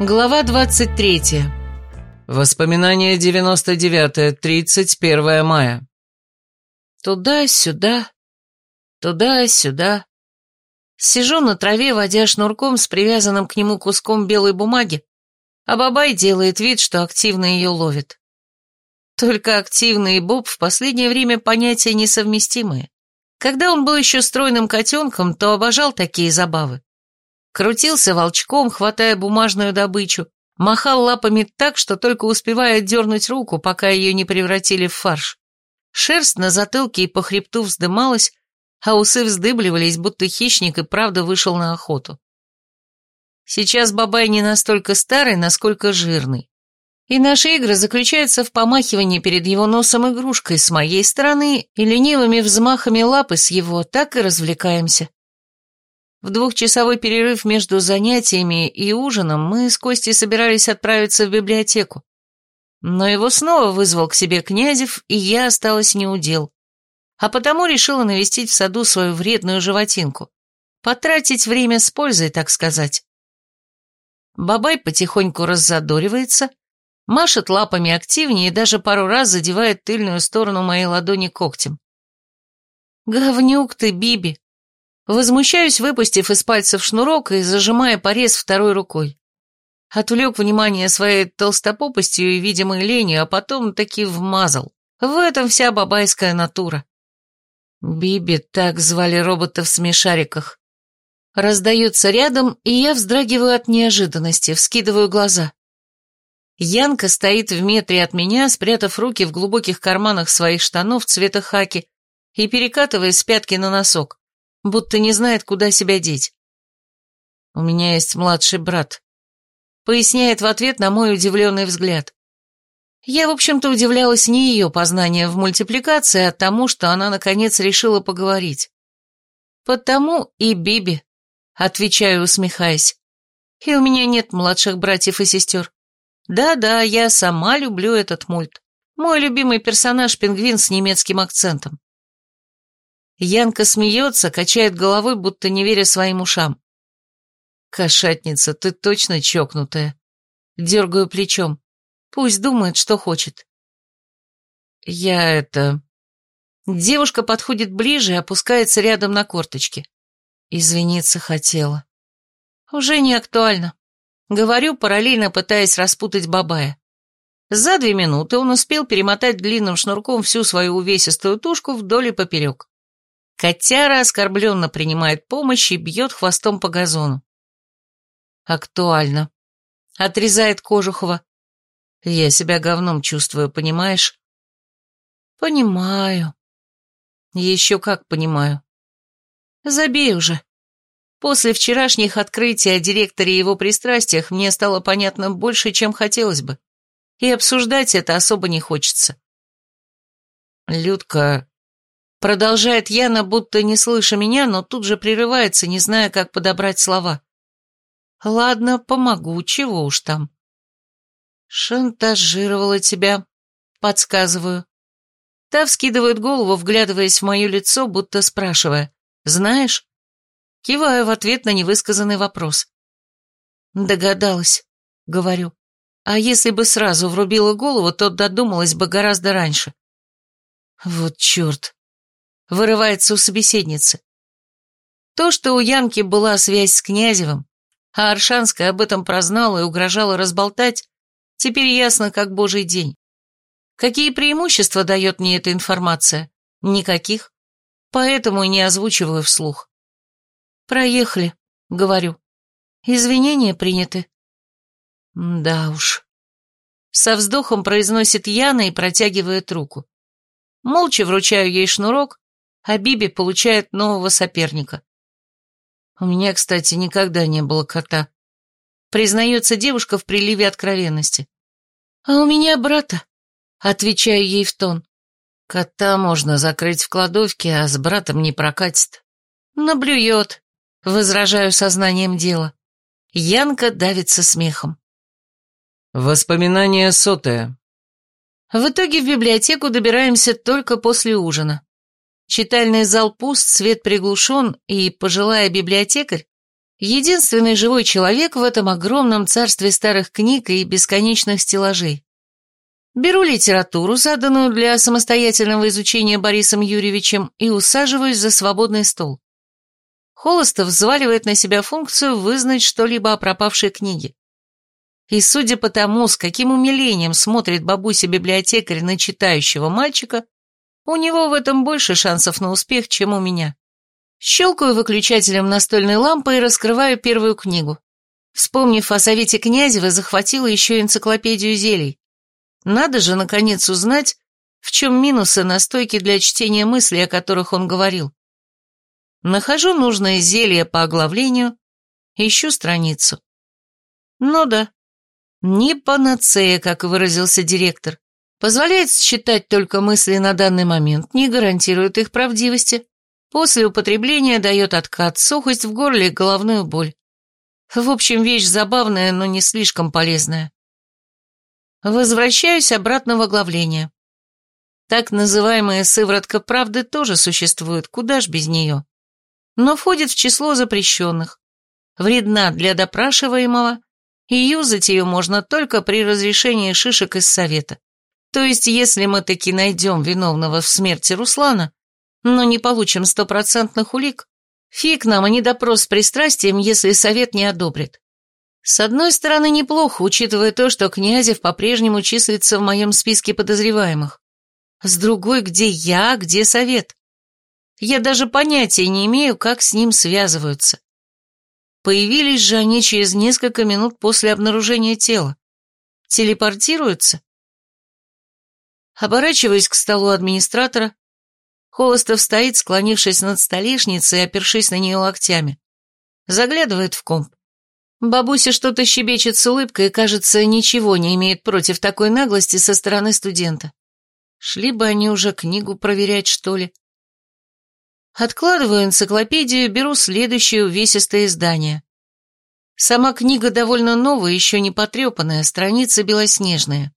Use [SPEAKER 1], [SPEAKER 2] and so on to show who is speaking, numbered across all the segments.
[SPEAKER 1] Глава 23.
[SPEAKER 2] Воспоминание 99 31 мая.
[SPEAKER 1] Туда-сюда, туда-сюда. Сижу на траве, водя шнурком с привязанным к нему куском белой бумаги, а Бабай делает вид, что активно ее ловит. Только активный и Боб в последнее время понятия несовместимые. Когда он был еще стройным котенком, то обожал такие забавы. Крутился волчком, хватая бумажную добычу, махал лапами так, что только успевая отдернуть руку, пока ее не превратили в фарш. Шерсть на затылке и по хребту вздымалась, а усы вздыбливались, будто хищник и правда вышел на охоту. Сейчас Бабай не настолько старый, насколько жирный. И наши игры заключаются в помахивании перед его носом игрушкой с моей стороны и ленивыми взмахами лапы с его, так и развлекаемся. В двухчасовой перерыв между занятиями и ужином мы с Костей собирались отправиться в библиотеку. Но его снова вызвал к себе Князев, и я осталась неудел а потому решила навестить в саду свою вредную животинку. Потратить время с пользой, так сказать. Бабай потихоньку раззадоривается, машет лапами активнее и даже пару раз задевает тыльную сторону моей ладони когтем. «Говнюк ты, Биби!» Возмущаюсь, выпустив из пальцев шнурок и зажимая порез второй рукой. Отвлек внимание своей толстопопостью и видимой ленью, а потом таки вмазал. В этом вся бабайская натура. Биби, так звали робота в смешариках. Раздается рядом, и я вздрагиваю от неожиданности, вскидываю глаза. Янка стоит в метре от меня, спрятав руки в глубоких карманах своих штанов цвета хаки и перекатывая с пятки на носок, будто не знает, куда себя деть. «У меня есть младший брат», — поясняет в ответ на мой удивленный взгляд. Я, в общем-то, удивлялась не ее познаниям в мультипликации, а тому, что она, наконец, решила поговорить. «Потому и Биби», — отвечаю, усмехаясь. «И у меня нет младших братьев и сестер. Да-да, я сама люблю этот мульт. Мой любимый персонаж — пингвин с немецким акцентом». Янка смеется, качает головой, будто не веря своим ушам. «Кошатница, ты точно чокнутая». Дергаю плечом. Пусть думает, что хочет. Я это... Девушка подходит ближе и опускается рядом на корточки. Извиниться хотела. Уже не актуально. Говорю, параллельно пытаясь распутать Бабая. За две минуты он успел перемотать длинным шнурком всю свою увесистую тушку вдоль и поперек. Котяра оскорбленно принимает помощь и бьет хвостом по газону. Актуально. Отрезает Кожухова. Я себя говном чувствую, понимаешь? Понимаю. Еще как понимаю. Забей уже. После вчерашних открытий о директоре и его пристрастиях мне стало понятно больше, чем хотелось бы. И обсуждать это особо не хочется. Людка продолжает Яна, будто не слыша меня, но тут же прерывается, не зная, как подобрать слова. Ладно, помогу, чего уж там. «Шантажировала тебя», — подсказываю. Та вскидывает голову, вглядываясь в мое лицо, будто спрашивая «Знаешь?» Киваю в ответ на невысказанный вопрос. «Догадалась», — говорю. «А если бы сразу врубила голову, то додумалась бы гораздо раньше». «Вот черт!» — вырывается у собеседницы. То, что у Янки была связь с Князевым, а Аршанская об этом прознала и угрожала разболтать, Теперь ясно, как божий день. Какие преимущества дает мне эта информация? Никаких. Поэтому не озвучиваю вслух. Проехали, говорю. Извинения приняты. Да уж. Со вздохом произносит Яна и протягивает руку. Молча вручаю ей шнурок, а Биби получает нового соперника. У меня, кстати, никогда не было кота признается девушка в приливе откровенности. «А у меня брата», — отвечаю ей в тон. «Кота можно закрыть в кладовке, а с братом не прокатит». «Наблюет», — возражаю сознанием дела. Янка давится смехом.
[SPEAKER 2] Воспоминание сотое.
[SPEAKER 1] В итоге в библиотеку добираемся только после ужина. Читальный зал пуст, свет приглушен, и пожилая библиотекарь, Единственный живой человек в этом огромном царстве старых книг и бесконечных стеллажей. Беру литературу, заданную для самостоятельного изучения Борисом Юрьевичем, и усаживаюсь за свободный стол. Холостов взваливает на себя функцию вызнать что-либо о пропавшей книге. И судя по тому, с каким умилением смотрит бабуся-библиотекарь на читающего мальчика, у него в этом больше шансов на успех, чем у меня. Щелкаю выключателем настольной лампы и раскрываю первую книгу. Вспомнив о совете Князева, захватила еще энциклопедию зелий. Надо же, наконец, узнать, в чем минусы настойки для чтения мыслей, о которых он говорил. Нахожу нужное зелье по оглавлению, ищу страницу. Ну да, не панацея, как выразился директор. Позволяет считать только мысли на данный момент, не гарантирует их правдивости. После употребления дает откат, сухость в горле и головную боль. В общем, вещь забавная, но не слишком полезная. Возвращаюсь обратно в оглавление. Так называемая сыворотка правды тоже существует, куда ж без нее. Но входит в число запрещенных. Вредна для допрашиваемого, и юзать ее можно только при разрешении шишек из совета. То есть, если мы таки найдем виновного в смерти Руслана, но не получим стопроцентных улик, фиг нам, а не допрос с пристрастием, если совет не одобрит. С одной стороны, неплохо, учитывая то, что Князев по-прежнему числится в моем списке подозреваемых. С другой, где я, где совет? Я даже понятия не имею, как с ним связываются. Появились же они через несколько минут после обнаружения тела. Телепортируются? Оборачиваясь к столу администратора, Холостов стоит, склонившись над столешницей и опершись на нее локтями. Заглядывает в комп. Бабуся что-то щебечет с улыбкой и, кажется, ничего не имеет против такой наглости со стороны студента. Шли бы они уже книгу проверять, что ли. Откладываю энциклопедию, беру следующее увесистое издание. Сама книга довольно новая, еще не потрепанная, страницы белоснежные.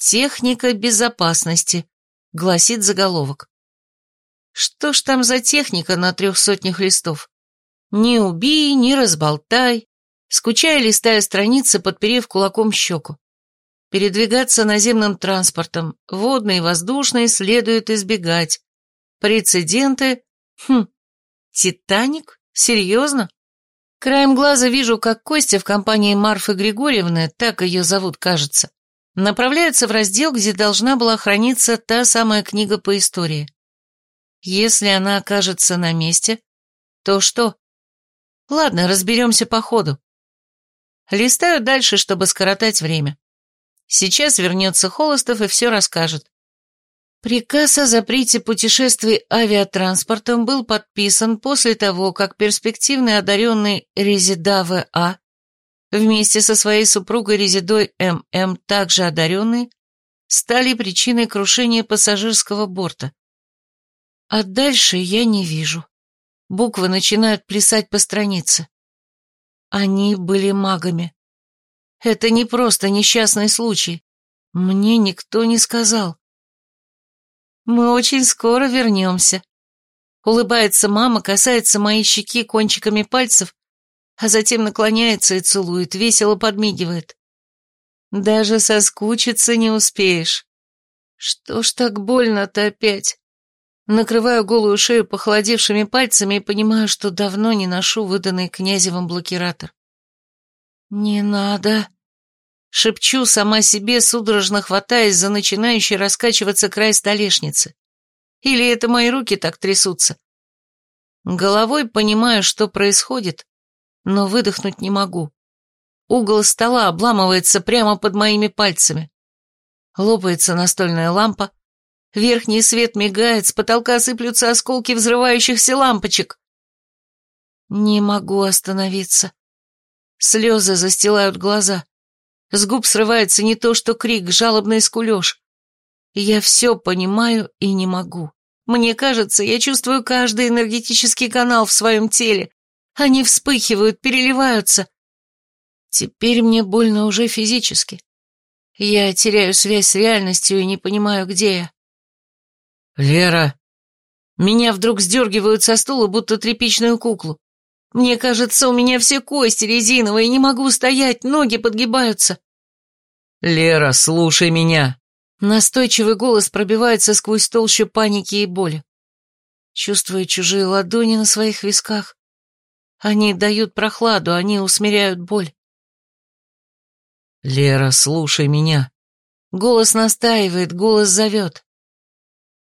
[SPEAKER 1] «Техника безопасности», — гласит заголовок. Что ж там за техника на трех сотнях листов? Не убей, не разболтай, скучая листая страницы, подперев кулаком щеку. Передвигаться наземным транспортом, водный и воздушный, следует избегать. Прецеденты... Хм, Титаник? Серьезно? Краем глаза вижу, как Костя в компании Марфы Григорьевны, так ее зовут, кажется, направляется в раздел, где должна была храниться та самая книга по истории. Если она окажется на месте, то что? Ладно, разберемся по ходу. Листаю дальше, чтобы скоротать время. Сейчас вернется Холостов и все расскажет. Приказ о запрете путешествий авиатранспортом был подписан после того, как перспективный одаренный Резида В.А. вместе со своей супругой Резидой М.М., также одаренной, стали причиной крушения пассажирского борта. А дальше я не вижу. Буквы начинают плясать по странице. Они были магами. Это не просто несчастный случай. Мне никто не сказал. Мы очень скоро вернемся. Улыбается мама, касается моей щеки кончиками пальцев, а затем наклоняется и целует, весело подмигивает. Даже соскучиться не успеешь. Что ж так больно-то опять? Накрываю голую шею похолодевшими пальцами и понимаю, что давно не ношу выданный князевым блокиратор. «Не надо», — шепчу сама себе, судорожно хватаясь за начинающий раскачиваться край столешницы. Или это мои руки так трясутся? Головой понимаю, что происходит, но выдохнуть не могу. Угол стола обламывается прямо под моими пальцами. Лопается настольная лампа, Верхний свет мигает, с потолка сыплются осколки взрывающихся лампочек. Не могу остановиться. Слезы застилают глаза. С губ срывается не то что крик, жалобный скулеж. Я все понимаю и не могу. Мне кажется, я чувствую каждый энергетический канал в своем теле. Они вспыхивают, переливаются. Теперь мне больно уже физически. Я теряю связь с реальностью и не понимаю, где я.
[SPEAKER 2] «Лера!»
[SPEAKER 1] Меня вдруг сдергивают со стула, будто тряпичную куклу. Мне кажется, у меня все кости резиновые, не могу стоять, ноги подгибаются.
[SPEAKER 2] Лера, слушай меня.
[SPEAKER 1] Настойчивый голос пробивается сквозь толщу паники и боли. Чувствую чужие ладони на своих висках. Они дают прохладу, они усмиряют боль.
[SPEAKER 2] Лера, слушай меня.
[SPEAKER 1] Голос настаивает, голос зовет.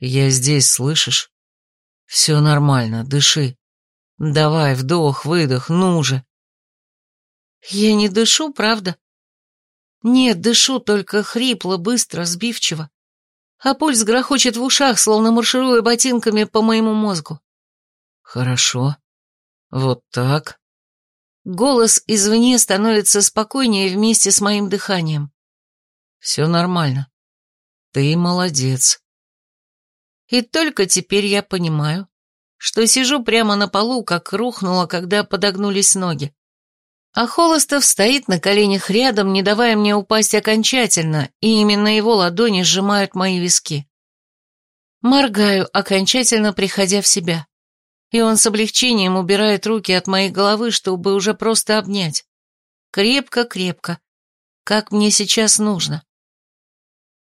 [SPEAKER 2] Я здесь, слышишь? Все нормально, дыши. Давай, вдох, выдох, ну же.
[SPEAKER 1] Я не дышу, правда? Нет, дышу, только хрипло, быстро, сбивчиво. А пульс грохочет в ушах, словно маршируя ботинками по моему мозгу.
[SPEAKER 2] Хорошо. Вот так.
[SPEAKER 1] Голос извне становится спокойнее вместе с моим дыханием.
[SPEAKER 2] Все нормально. Ты молодец.
[SPEAKER 1] И только теперь я понимаю, что сижу прямо на полу, как рухнула, когда подогнулись ноги. А Холостов стоит на коленях рядом, не давая мне упасть окончательно, и именно его ладони сжимают мои виски. Моргаю, окончательно приходя в себя. И он с облегчением убирает руки от моей головы, чтобы уже просто обнять. Крепко-крепко, как мне сейчас нужно.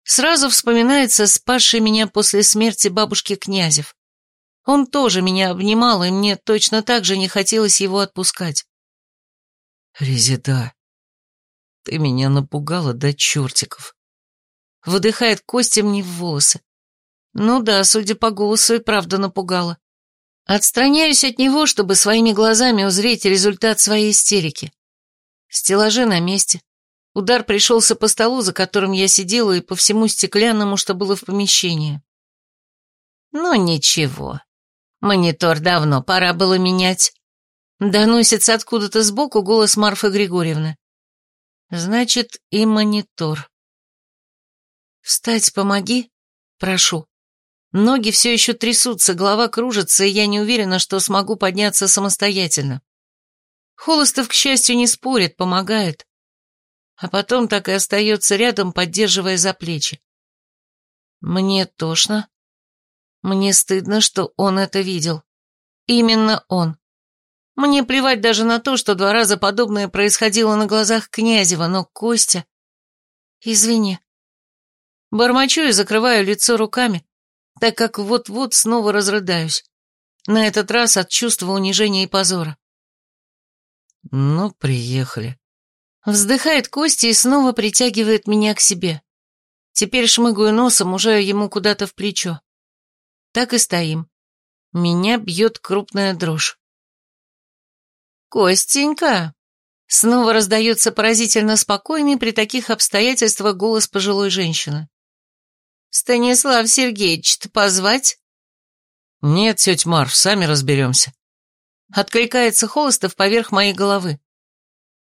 [SPEAKER 1] Сразу вспоминается спасший меня после смерти бабушки Князев. Он тоже меня обнимал, и мне точно так же не хотелось его отпускать.
[SPEAKER 2] «Резида, ты меня напугала до чертиков», —
[SPEAKER 1] выдыхает Костя мне в волосы. Ну да, судя по голосу, и правда напугала. Отстраняюсь от него, чтобы своими глазами узреть результат своей истерики. Стеллажи на месте. Удар пришелся по столу, за которым я сидела, и по всему стеклянному, что было в помещении. Ну ничего, Монитор давно пора было менять. Доносится откуда-то сбоку голос Марфы Григорьевны. Значит, и монитор. Встать помоги, прошу. Ноги все еще трясутся, голова кружится, и я не уверена, что смогу подняться самостоятельно. Холостов, к счастью, не спорит, помогает. А потом так и остается рядом, поддерживая за плечи. Мне тошно, мне стыдно, что он это видел. Именно он. Мне плевать даже на то, что два раза подобное происходило на глазах Князева, но Костя... Извини. Бормочу и закрываю лицо руками, так как вот-вот снова разрыдаюсь. На этот раз от чувства унижения и позора.
[SPEAKER 2] Ну, приехали.
[SPEAKER 1] Вздыхает Костя и снова притягивает меня к себе. Теперь шмыгаю носом уже ему куда-то в плечо. Так и стоим. Меня бьет крупная дрожь. «Костенька!» Снова раздается поразительно спокойный при таких обстоятельствах голос пожилой женщины. «Станислав Сергеевич-то позвать?»
[SPEAKER 2] «Нет, тетя Марф, сами разберемся».
[SPEAKER 1] Откликается Холостов поверх моей головы.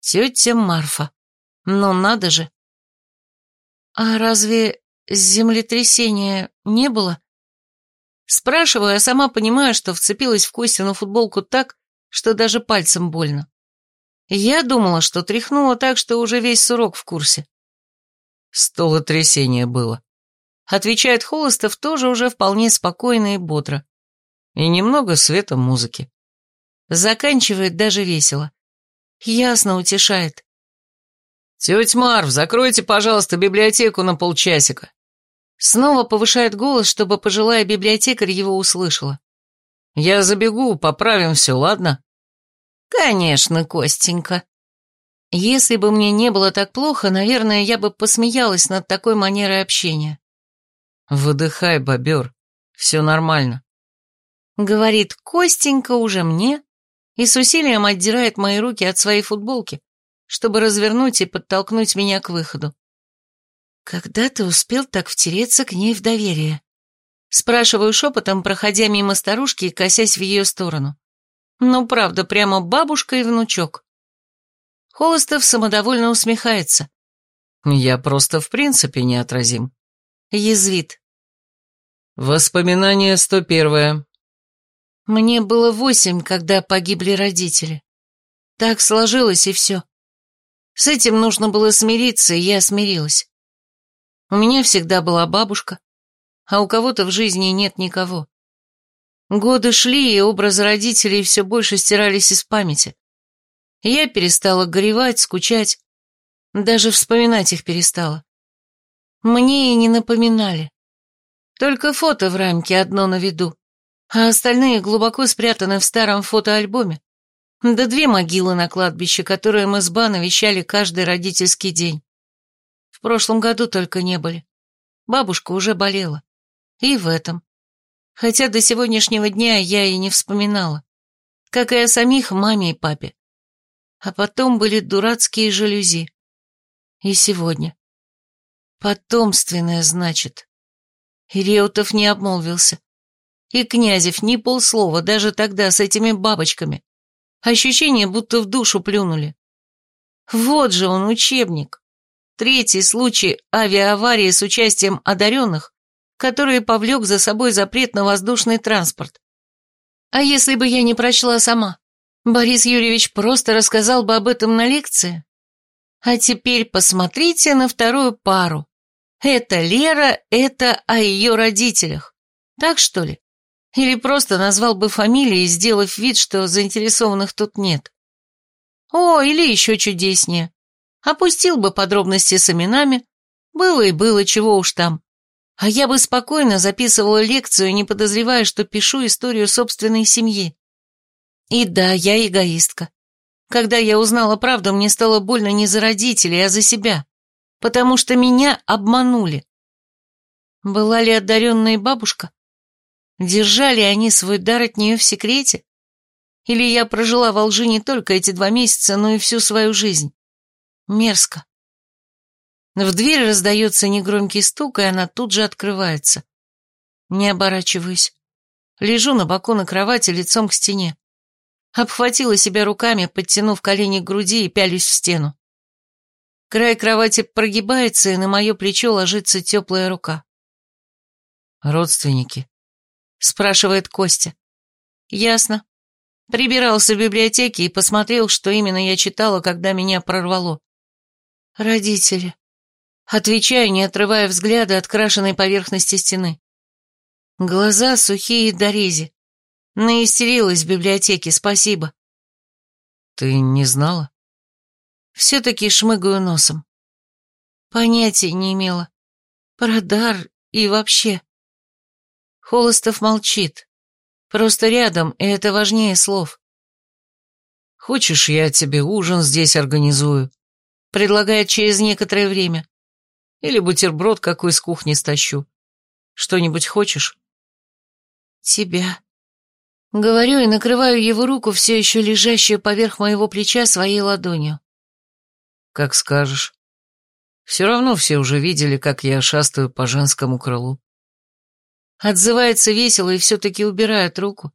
[SPEAKER 1] «Тетя Марфа. Ну надо же!» «А разве землетрясения не было?» Спрашиваю, а сама понимаю, что вцепилась в Костину футболку так, что даже пальцем больно. Я думала, что тряхнула так, что уже весь сурок в курсе.
[SPEAKER 2] Столотрясение было.
[SPEAKER 1] Отвечает Холостов тоже уже вполне спокойно и бодро.
[SPEAKER 2] И немного света музыки.
[SPEAKER 1] Заканчивает даже весело. Ясно утешает.
[SPEAKER 2] «Тетя Марв, закройте, пожалуйста, библиотеку на полчасика.
[SPEAKER 1] Снова повышает голос, чтобы пожилая библиотекарь его услышала.
[SPEAKER 2] «Я забегу, поправим все, ладно?»
[SPEAKER 1] «Конечно, Костенька. Если бы мне не было так плохо, наверное, я бы посмеялась над такой манерой общения».
[SPEAKER 2] «Выдыхай, бобер, все нормально», —
[SPEAKER 1] говорит Костенька уже мне и с усилием отдирает мои руки от своей футболки, чтобы развернуть и подтолкнуть меня к выходу. «Когда ты успел так втереться к ней в доверие?» Спрашиваю шепотом, проходя мимо старушки и косясь в ее сторону. Ну, правда, прямо бабушка и внучок. Холостов самодовольно усмехается.
[SPEAKER 2] «Я просто в принципе неотразим».
[SPEAKER 1] Язвит.
[SPEAKER 2] Воспоминание 101.
[SPEAKER 1] Мне было восемь, когда погибли родители. Так сложилось, и все. С этим нужно было смириться, и я смирилась. У меня всегда была бабушка, а у кого-то в жизни нет никого. Годы шли, и образы родителей все больше стирались из памяти. Я перестала горевать, скучать, даже вспоминать их перестала. Мне и не напоминали. Только фото в рамке одно на виду, а остальные глубоко спрятаны в старом фотоальбоме. Да две могилы на кладбище, которые мы с Ба навещали каждый родительский день. В прошлом году только не были. Бабушка уже болела. И в этом хотя до сегодняшнего дня я и не вспоминала, как и о самих маме и папе. А потом были дурацкие жалюзи. И сегодня. Потомственное, значит. Реутов не обмолвился. И Князев ни полслова, даже тогда с этими бабочками. Ощущение, будто в душу плюнули. Вот же он, учебник. Третий случай авиааварии с участием одаренных, который повлек за собой запрет на воздушный транспорт. А если бы я не прочла сама? Борис Юрьевич просто рассказал бы об этом на лекции. А теперь посмотрите на вторую пару. Это Лера, это о ее родителях. Так что ли? Или просто назвал бы фамилии, сделав вид, что заинтересованных тут нет. О, или еще чудеснее. Опустил бы подробности с именами. Было и было, чего уж там. А я бы спокойно записывала лекцию, не подозревая, что пишу историю собственной семьи. И да, я эгоистка. Когда я узнала правду, мне стало больно не за родителей, а за себя, потому что меня обманули. Была ли одаренная бабушка? Держали они свой дар от нее в секрете? Или я прожила во лжи не только эти два месяца, но и всю свою жизнь? Мерзко. В дверь раздается негромкий стук, и она тут же открывается. Не оборачиваюсь. Лежу на боку на кровати лицом к стене. Обхватила себя руками, подтянув колени к груди и пялюсь в стену. Край кровати прогибается, и на мое плечо ложится теплая рука.
[SPEAKER 2] «Родственники?» — спрашивает Костя.
[SPEAKER 1] «Ясно. Прибирался в библиотеке и посмотрел, что именно я читала, когда меня прорвало. Родители. Отвечаю, не отрывая взгляда от крашенной поверхности стены. Глаза сухие до рези. Наистерилась в библиотеке, спасибо.
[SPEAKER 2] Ты не знала?
[SPEAKER 1] Все-таки шмыгаю носом. Понятия не имела. Про дар и вообще. Холостов молчит. Просто рядом, и это важнее слов.
[SPEAKER 2] Хочешь, я тебе ужин здесь организую?
[SPEAKER 1] Предлагает через некоторое время.
[SPEAKER 2] Или бутерброд какой с кухни стащу. Что-нибудь хочешь?
[SPEAKER 1] Тебя. Говорю и накрываю его руку, все еще лежащую поверх моего плеча, своей ладонью.
[SPEAKER 2] Как скажешь. Все равно все уже видели, как я шастаю по женскому крылу.
[SPEAKER 1] Отзывается весело и все-таки убирает руку,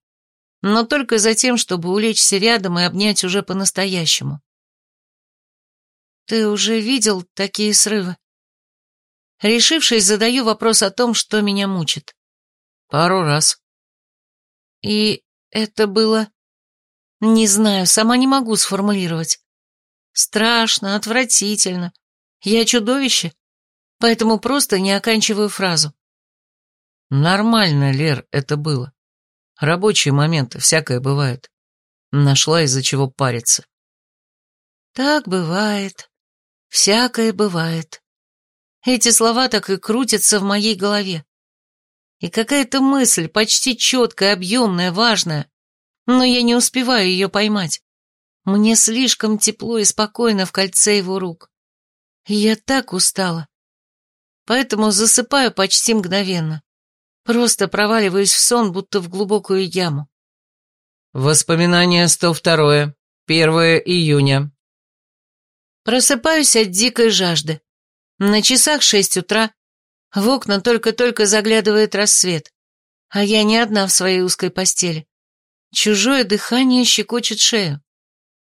[SPEAKER 1] но только за тем, чтобы улечься рядом и обнять уже по-настоящему. Ты уже видел такие срывы? Решившись, задаю вопрос о том, что меня мучит.
[SPEAKER 2] Пару раз.
[SPEAKER 1] И это было... Не знаю, сама не могу сформулировать. Страшно, отвратительно. Я чудовище, поэтому просто не оканчиваю фразу.
[SPEAKER 2] Нормально, Лер, это было. Рабочие моменты, всякое бывает. Нашла из-за чего париться.
[SPEAKER 1] Так бывает. Всякое бывает. Эти слова так и крутятся в моей голове. И какая-то мысль, почти четкая, объемная, важная, но я не успеваю ее поймать. Мне слишком тепло и спокойно в кольце его рук. Я так устала. Поэтому засыпаю почти мгновенно. Просто проваливаюсь в сон, будто в глубокую яму.
[SPEAKER 2] Воспоминание 102. 1 июня.
[SPEAKER 1] Просыпаюсь от дикой жажды. На часах шесть утра, в окна только-только заглядывает рассвет, а я не одна в своей узкой постели. Чужое дыхание щекочет шею.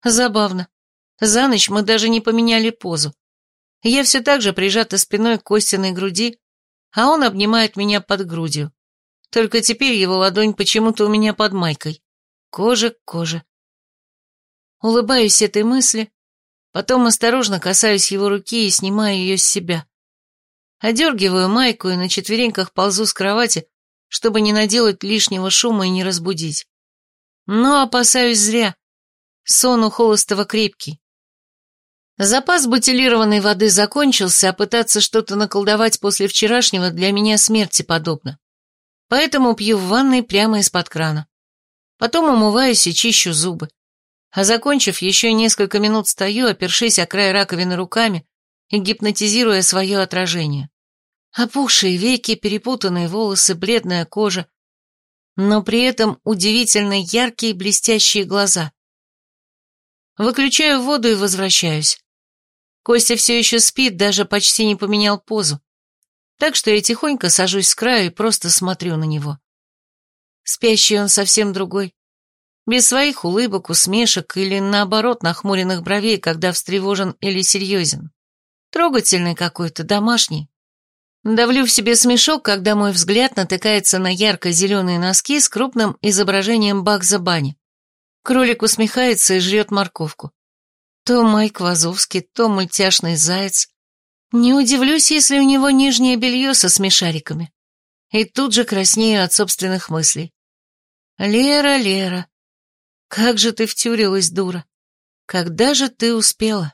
[SPEAKER 1] Забавно. За ночь мы даже не поменяли позу. Я все так же прижата спиной к Костиной груди, а он обнимает меня под грудью. Только теперь его ладонь почему-то у меня под майкой. Кожа к коже. Улыбаюсь этой мысли Потом осторожно касаюсь его руки и снимаю ее с себя. Одергиваю майку и на четвереньках ползу с кровати, чтобы не наделать лишнего шума и не разбудить. Но опасаюсь зря. Сон у Холостова крепкий. Запас бутилированной воды закончился, а пытаться что-то наколдовать после вчерашнего для меня смерти подобно. Поэтому пью в ванной прямо из-под крана. Потом умываюсь и чищу зубы. А закончив, еще несколько минут стою, опершись о край раковины руками и гипнотизируя свое отражение. Опухшие веки, перепутанные волосы, бледная кожа, но при этом удивительно яркие блестящие глаза. Выключаю воду и возвращаюсь. Костя все еще спит, даже почти не поменял позу. Так что я тихонько сажусь с краю и просто смотрю на него. Спящий он совсем другой. Без своих улыбок, усмешек или, наоборот, нахмуренных бровей, когда встревожен или серьезен. Трогательный какой-то, домашний. Давлю в себе смешок, когда мой взгляд натыкается на ярко-зеленые носки с крупным изображением Багза Бани. Кролик усмехается и жрет морковку. То Майк Вазовский, то мультяшный заяц. Не удивлюсь, если у него нижнее белье со смешариками. И тут же краснею от собственных мыслей. Лера, Лера, как же ты втюрилась, дура. Когда же ты успела?